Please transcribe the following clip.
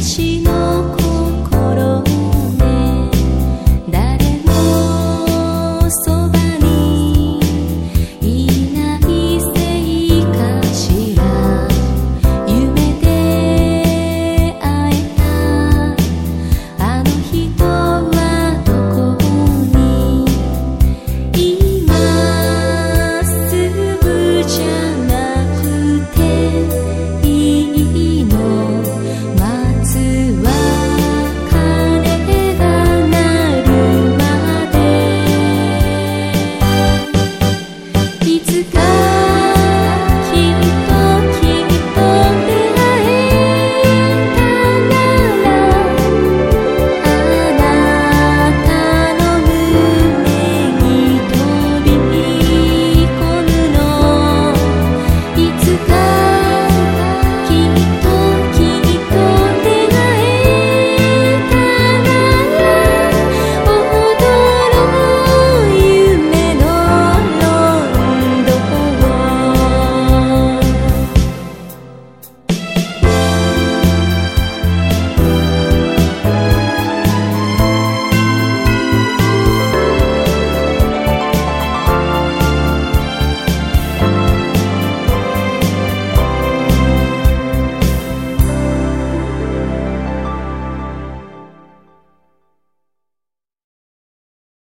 起